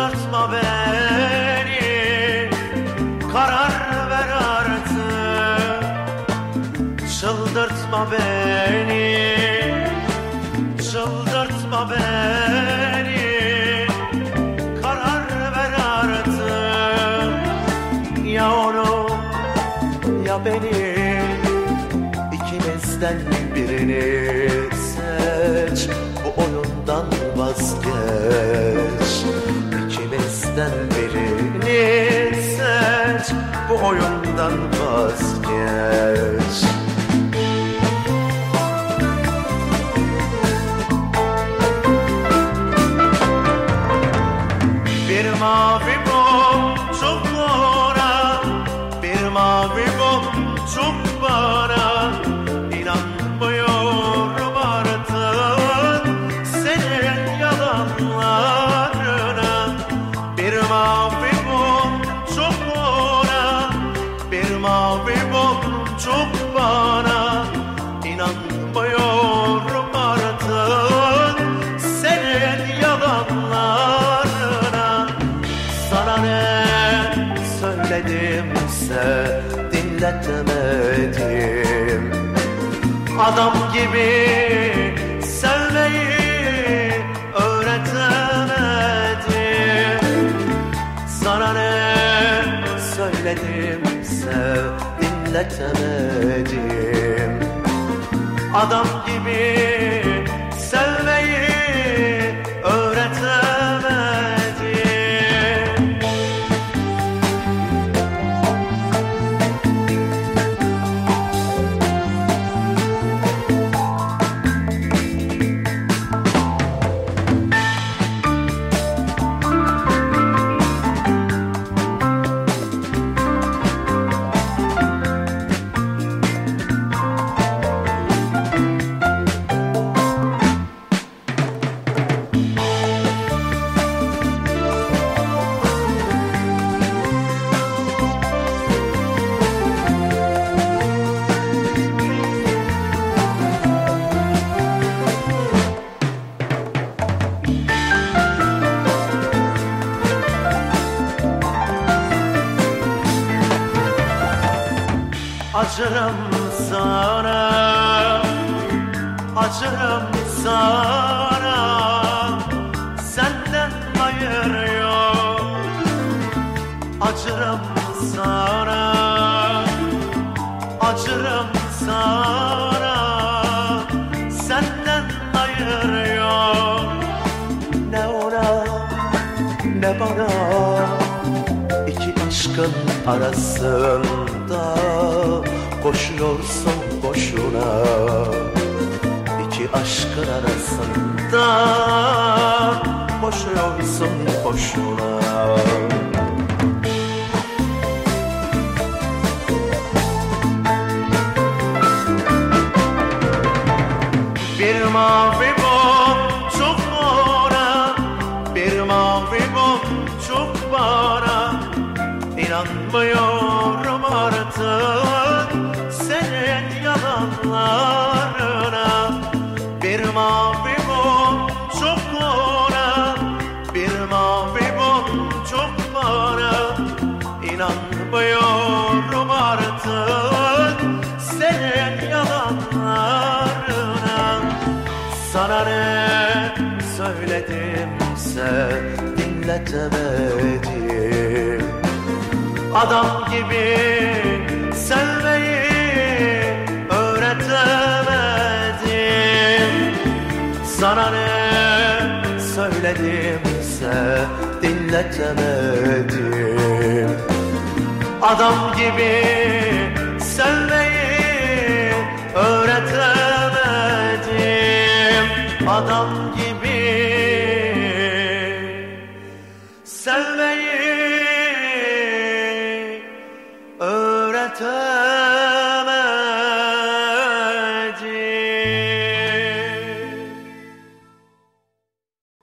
Çıldırtma beni Karar ver artık. Çıldırtma beni Çıldırtma beni. Karar ver artık. Ya onu ya beni. İkimizden birini seç. Bu oyundan vazgeç İkimizden birini seç Bu oyundan vazgeç. Bir mavi Bir mavi boncuk bana. İnanmıyorum artık Senin yalanlarına. Sana ne söyledimse dinletemedim. Adam gibi sevmeyi öğretemedim. Sana ne söyledimse dinletemedim Adam gibi sevmeyi Acırım sana. Acırım sana. Senden hayır yok. Acırım sana. Acırım sana. Senden hayır yok. Ne ona ne bana. İki aşkın arasında Koşuyorsun boşuna. İki aşkın arasında Koşuyorsun boşuna. Bir mavi boncuk bana Bir mavi boncuk bana İnanmıyorum artık Senin yalanlarına. Bir mavi boncuk bana Bir mavi boncuk bana. İnanmıyorum artık Senin yalanlarına. Sana ne söyledimse dinletemedim. Adam gibi sevmeyi Sana ne söyledimse dinletemedim. Adam gibi sevmeyi öğretemedim. Adam gibi sevmeyi öğretemedim